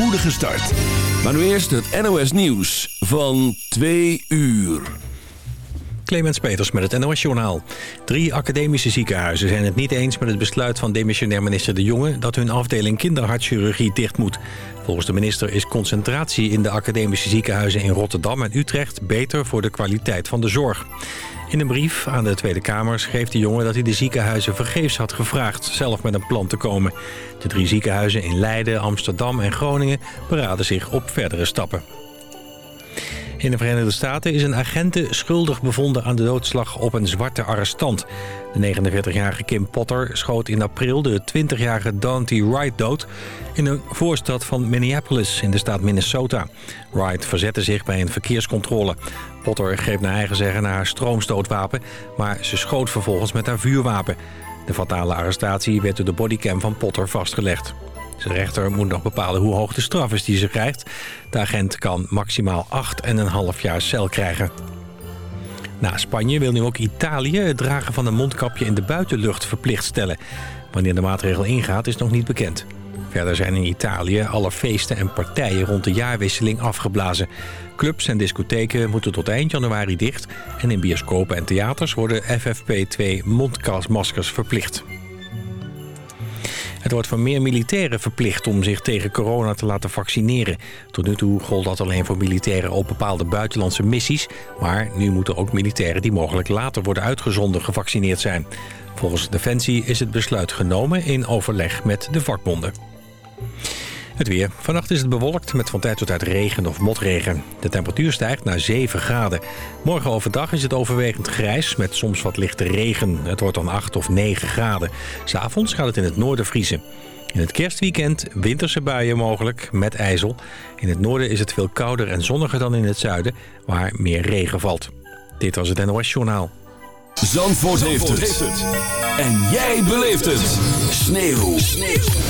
spoedige start. Maar nu eerst het NOS Nieuws van 2 uur. Clemens Peters met het NOS-journaal. Drie academische ziekenhuizen zijn het niet eens met het besluit van demissionair minister De Jonge... dat hun afdeling kinderhartchirurgie dicht moet. Volgens de minister is concentratie in de academische ziekenhuizen in Rotterdam en Utrecht... beter voor de kwaliteit van de zorg. In een brief aan de Tweede Kamer schreef de jongen dat hij de ziekenhuizen vergeefs had gevraagd zelf met een plan te komen. De drie ziekenhuizen in Leiden, Amsterdam en Groningen beraden zich op verdere stappen. In de Verenigde Staten is een agente schuldig bevonden aan de doodslag op een zwarte arrestant. De 49-jarige Kim Potter schoot in april de 20-jarige Dante Wright dood... in een voorstad van Minneapolis in de staat Minnesota. Wright verzette zich bij een verkeerscontrole. Potter greep naar eigen zeggen naar haar stroomstootwapen... maar ze schoot vervolgens met haar vuurwapen. De fatale arrestatie werd door de bodycam van Potter vastgelegd. De rechter moet nog bepalen hoe hoog de straf is die ze krijgt. De agent kan maximaal 8,5 jaar cel krijgen. Na Spanje wil nu ook Italië het dragen van een mondkapje in de buitenlucht verplicht stellen. Wanneer de maatregel ingaat is nog niet bekend. Verder zijn in Italië alle feesten en partijen rond de jaarwisseling afgeblazen. Clubs en discotheken moeten tot eind januari dicht... en in bioscopen en theaters worden FFP2 mondkasmaskers verplicht. Het wordt voor meer militairen verplicht om zich tegen corona te laten vaccineren. Tot nu toe gold dat alleen voor militairen op bepaalde buitenlandse missies. Maar nu moeten ook militairen die mogelijk later worden uitgezonden gevaccineerd zijn. Volgens Defensie is het besluit genomen in overleg met de vakbonden. Het weer. Vannacht is het bewolkt met van tijd tot tijd regen of motregen. De temperatuur stijgt naar 7 graden. Morgen overdag is het overwegend grijs met soms wat lichte regen. Het wordt dan 8 of 9 graden. S'avonds gaat het in het noorden vriezen. In het kerstweekend winterse buien mogelijk met ijzel. In het noorden is het veel kouder en zonniger dan in het zuiden, waar meer regen valt. Dit was het NOS Journaal. Zandvoort, heeft, het. En jij beleeft het. Sneeuw. Sneeuw.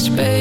space, baby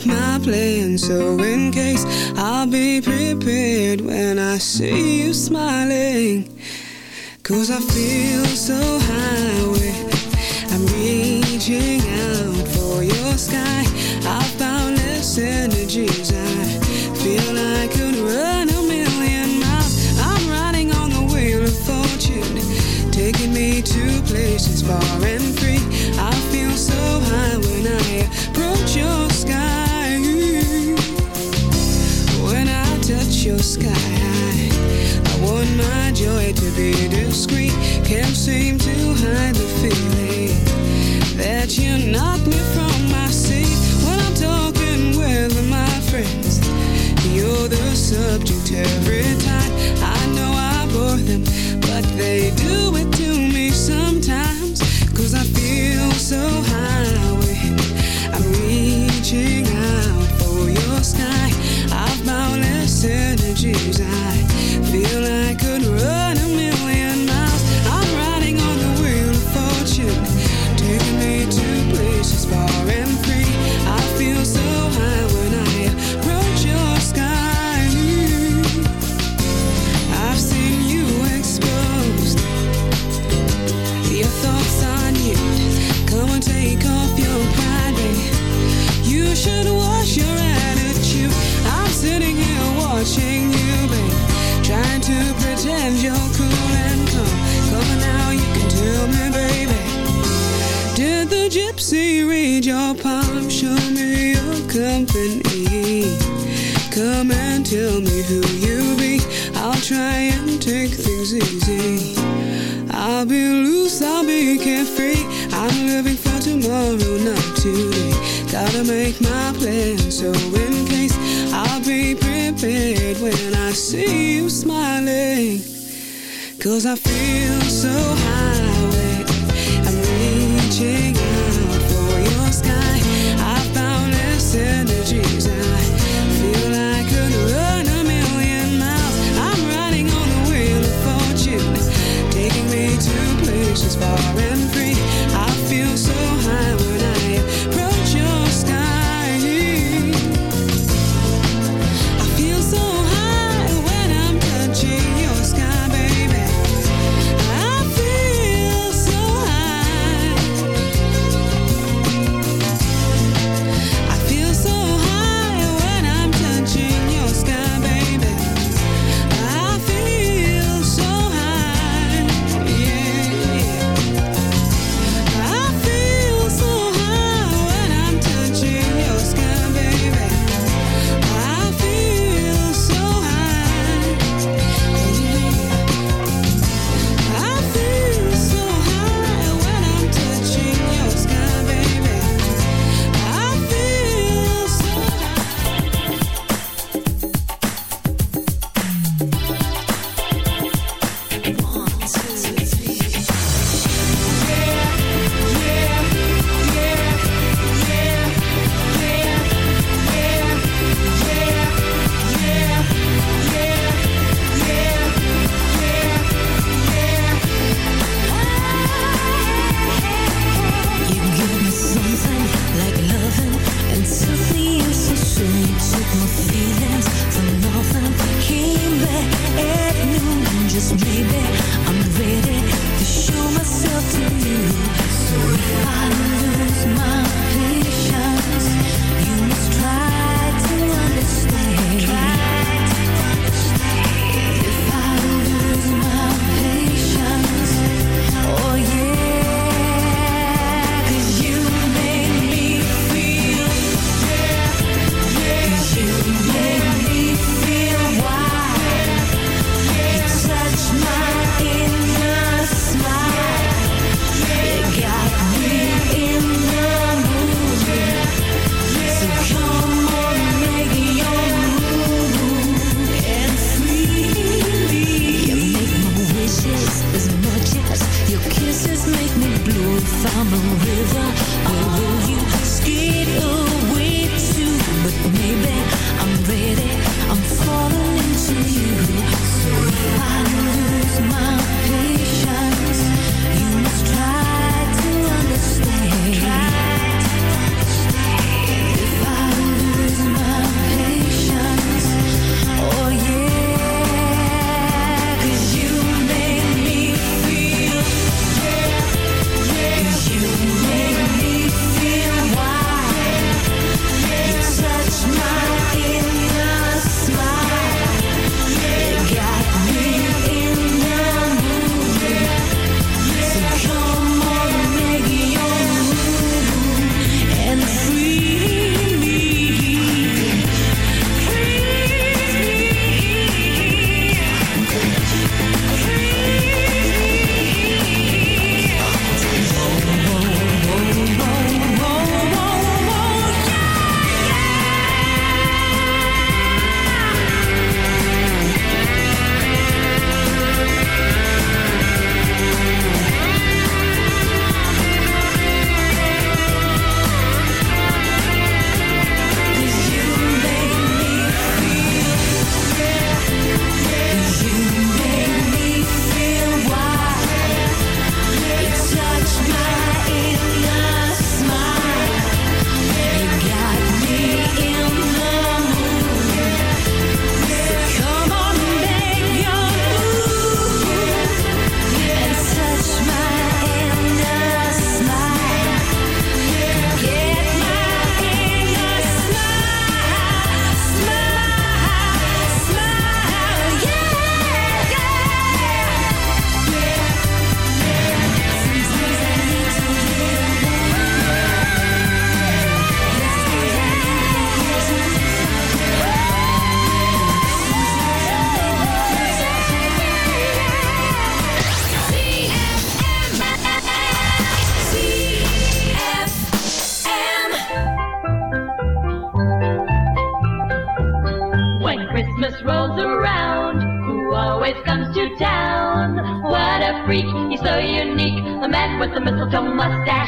make my plan so in case I'll be prepared when I see you smiling. Cause I feel so high with, I'm reaching out for your sky. I've boundless energies I feel I could run a million miles. I'm riding on the wheel of fortune Taking me to places far subject terror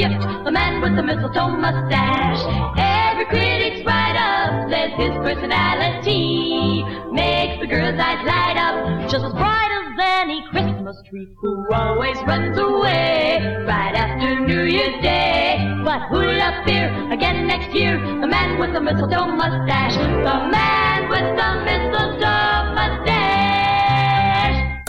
Gift. The man with the mistletoe mustache. Every critic's write up says his personality makes the girls' eyes light up, just as bright as any Christmas tree. Who always runs away right after New Year's Day. But who'll appear again next year? The man with the mistletoe mustache. The man with the mistletoe.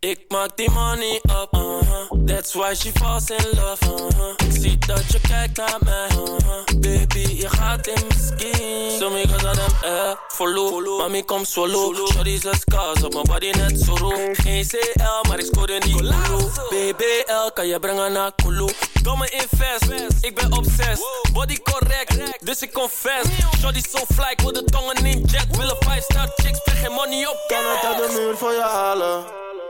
Ik maak die money up, uh-huh. That's why she falls in love, uh-huh. Ik zie dat je kijkt naar mij, uh-huh. Baby, je gaat in mijn skin. So me cause of them, eh, follow. Mami, kom solo. Shorty zes cars op mijn body net zo roe. Geen CL, maar ik scoorde niet Kulu. BBL, kan je brengen naar Kulu. Domme invest, ik ben obsessed. Body correct, dus ik confess. Shorty so fly, ik wil de tongen in jet. Willen 5 star chicks, spreek geen money op. Kan het uit de muur voor je halen?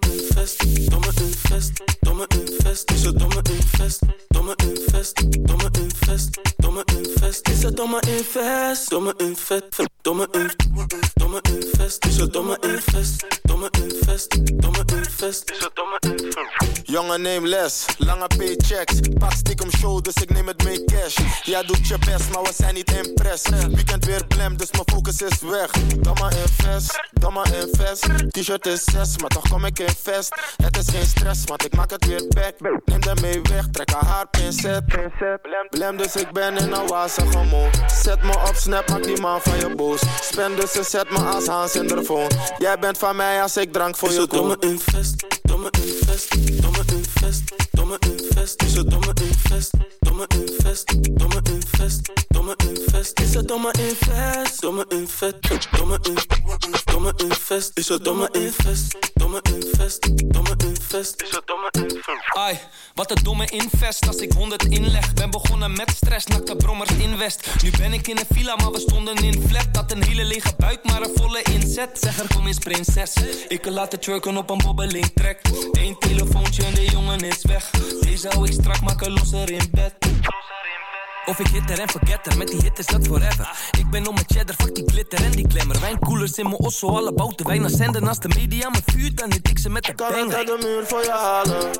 domme invest, domme invest, domme invest. Is het domme invest, domme invest, domme invest, domme invest. Is het domme invest, domme invest, domme invest, domme invest. Is het domme invest, domme invest, domme. Is het domme invest. Jongen, neem les, lange paychecks. Pak stiekem show, dus ik neem het mee cash. Jij doet je best, maar we zijn niet impressed. Weekend weer blem, dus mijn focus is weg. Domme invest, domme invest. T-shirt is 6, maar toch kom ik vest. Het is geen stress, want ik maak het weer back. Neem hem mee weg, trek haar haar pincet. Blem, blem, dus ik ben in een wazige mode. Zet me op snap, maak die man van je boos. Spend dus en zet me als Hans in de phone. Jij bent van mij als ik drank voor je koop. Domme invest, domme invest, domme invest, domme invest. Is het domme invest, domme invest, domme invest, domme invest. Is het domme invest, domme invest, domme invest, domme invest. Is het domme invest, domme invest, domme invest. Is het domme invest. Ai, wat een domme invest als ik 100 inleg. Ben begonnen met stress, nakte brommers in West. Nu ben ik in een villa, maar we stonden in flat. Dat een hele lege buik, maar een volle inzet. Zeg er kom eens prinses. Ik kan laten trucken op een bobbeling trek. Eén telefoontje en de jongen is weg. Deze jou, ik strak maak een losser in bed. In bed. Of ik hitter en forgetter, met die hit is dat forever. Ik ben om mijn cheddar, fuck die glitter en die glamour. Wijnkoelers in mijn osso, alle bouten wijn als zenden. Als de media me vuurt, dan hit ik ze met de Kan banger. uit de muur voor je halen?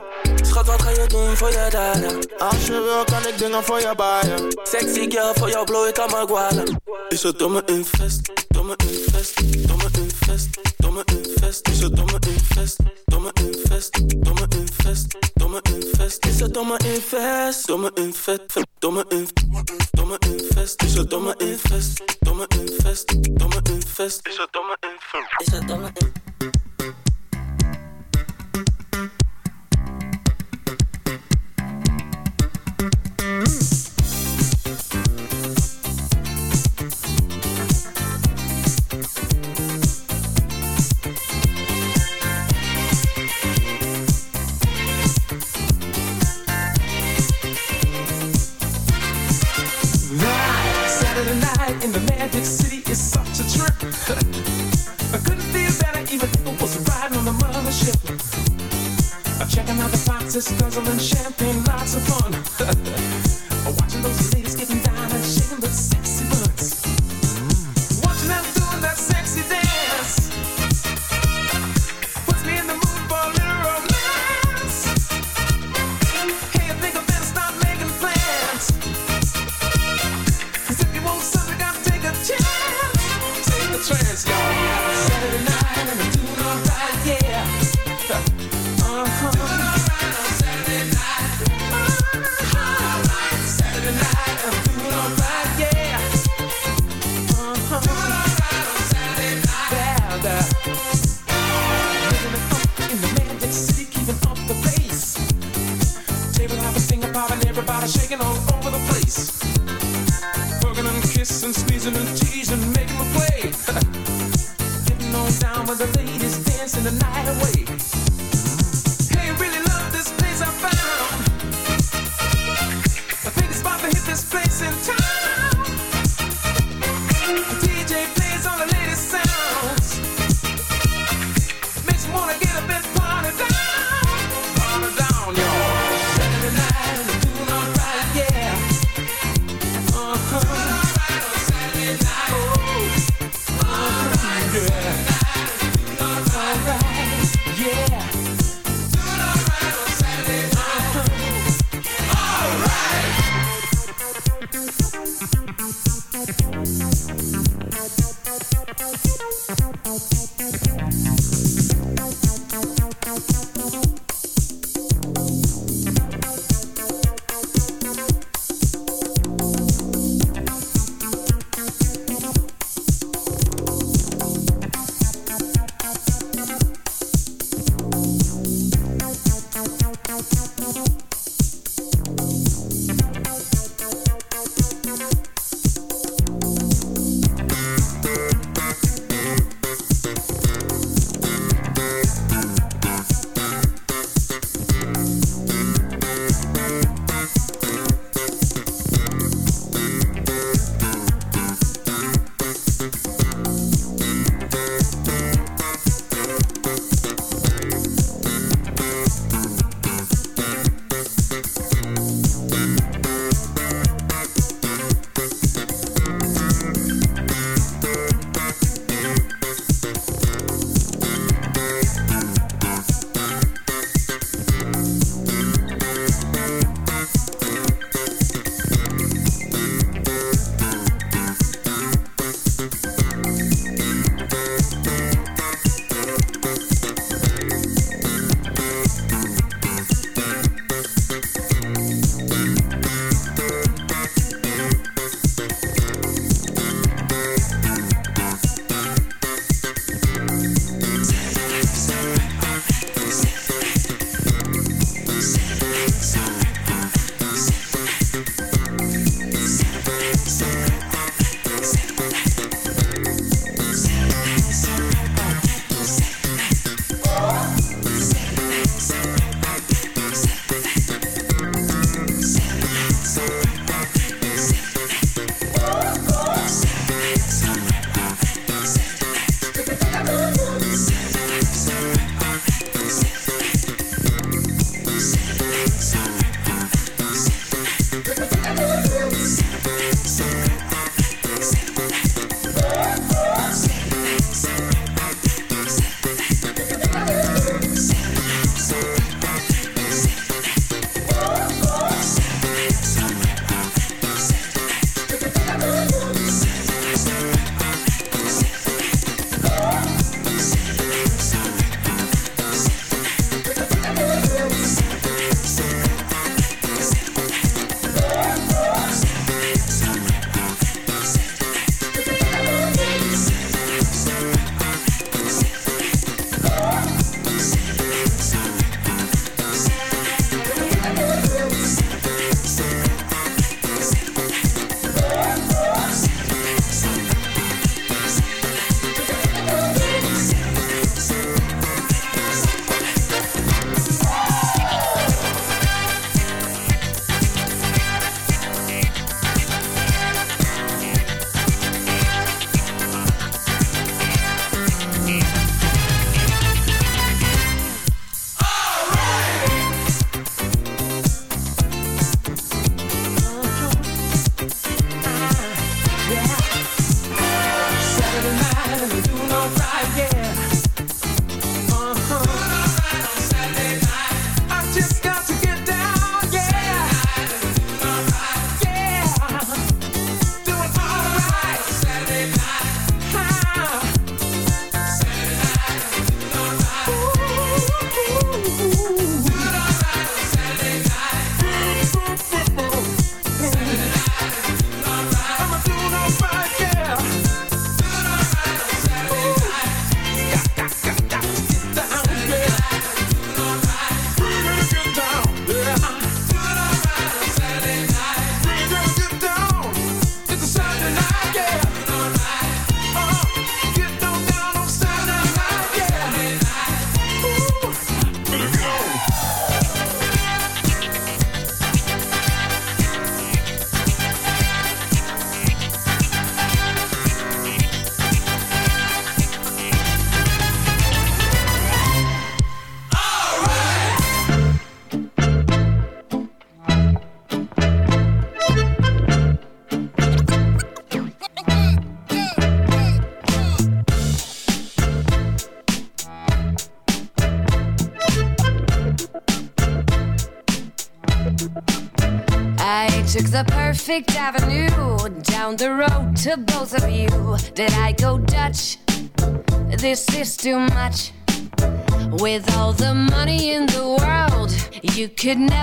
Schat, wat ga je doen voor je daden? Als je wil, kan ik dingen voor je baaien. Sexy girl, voor jou blow ik aan mijn gwalen. Is het domme invest, domme invest, domme invest, domme invest. Is het domme invest, domme invest, domme invest, domme invest. Is het domme invest, domme invest, domme invest, domme infest, is een domme infest, domme infest, domme infest, is een domme infest, is een domme infest. in the magic city it's such a trip. I couldn't feel better even if I was riding on the mothership. Checking out the boxes, guzzling champagne, lots of fun. Watching those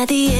At the end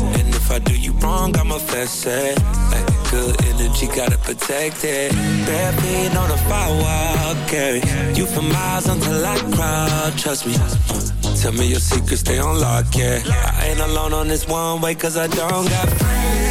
If I do you wrong, I'ma fess it. Like good energy, gotta protect it. Bare feet on the firewall, carry you for miles until I cry. Trust me. Tell me your secrets, stay on lock, yeah. I ain't alone on this one way, cause I don't got friends.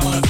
motherfucker.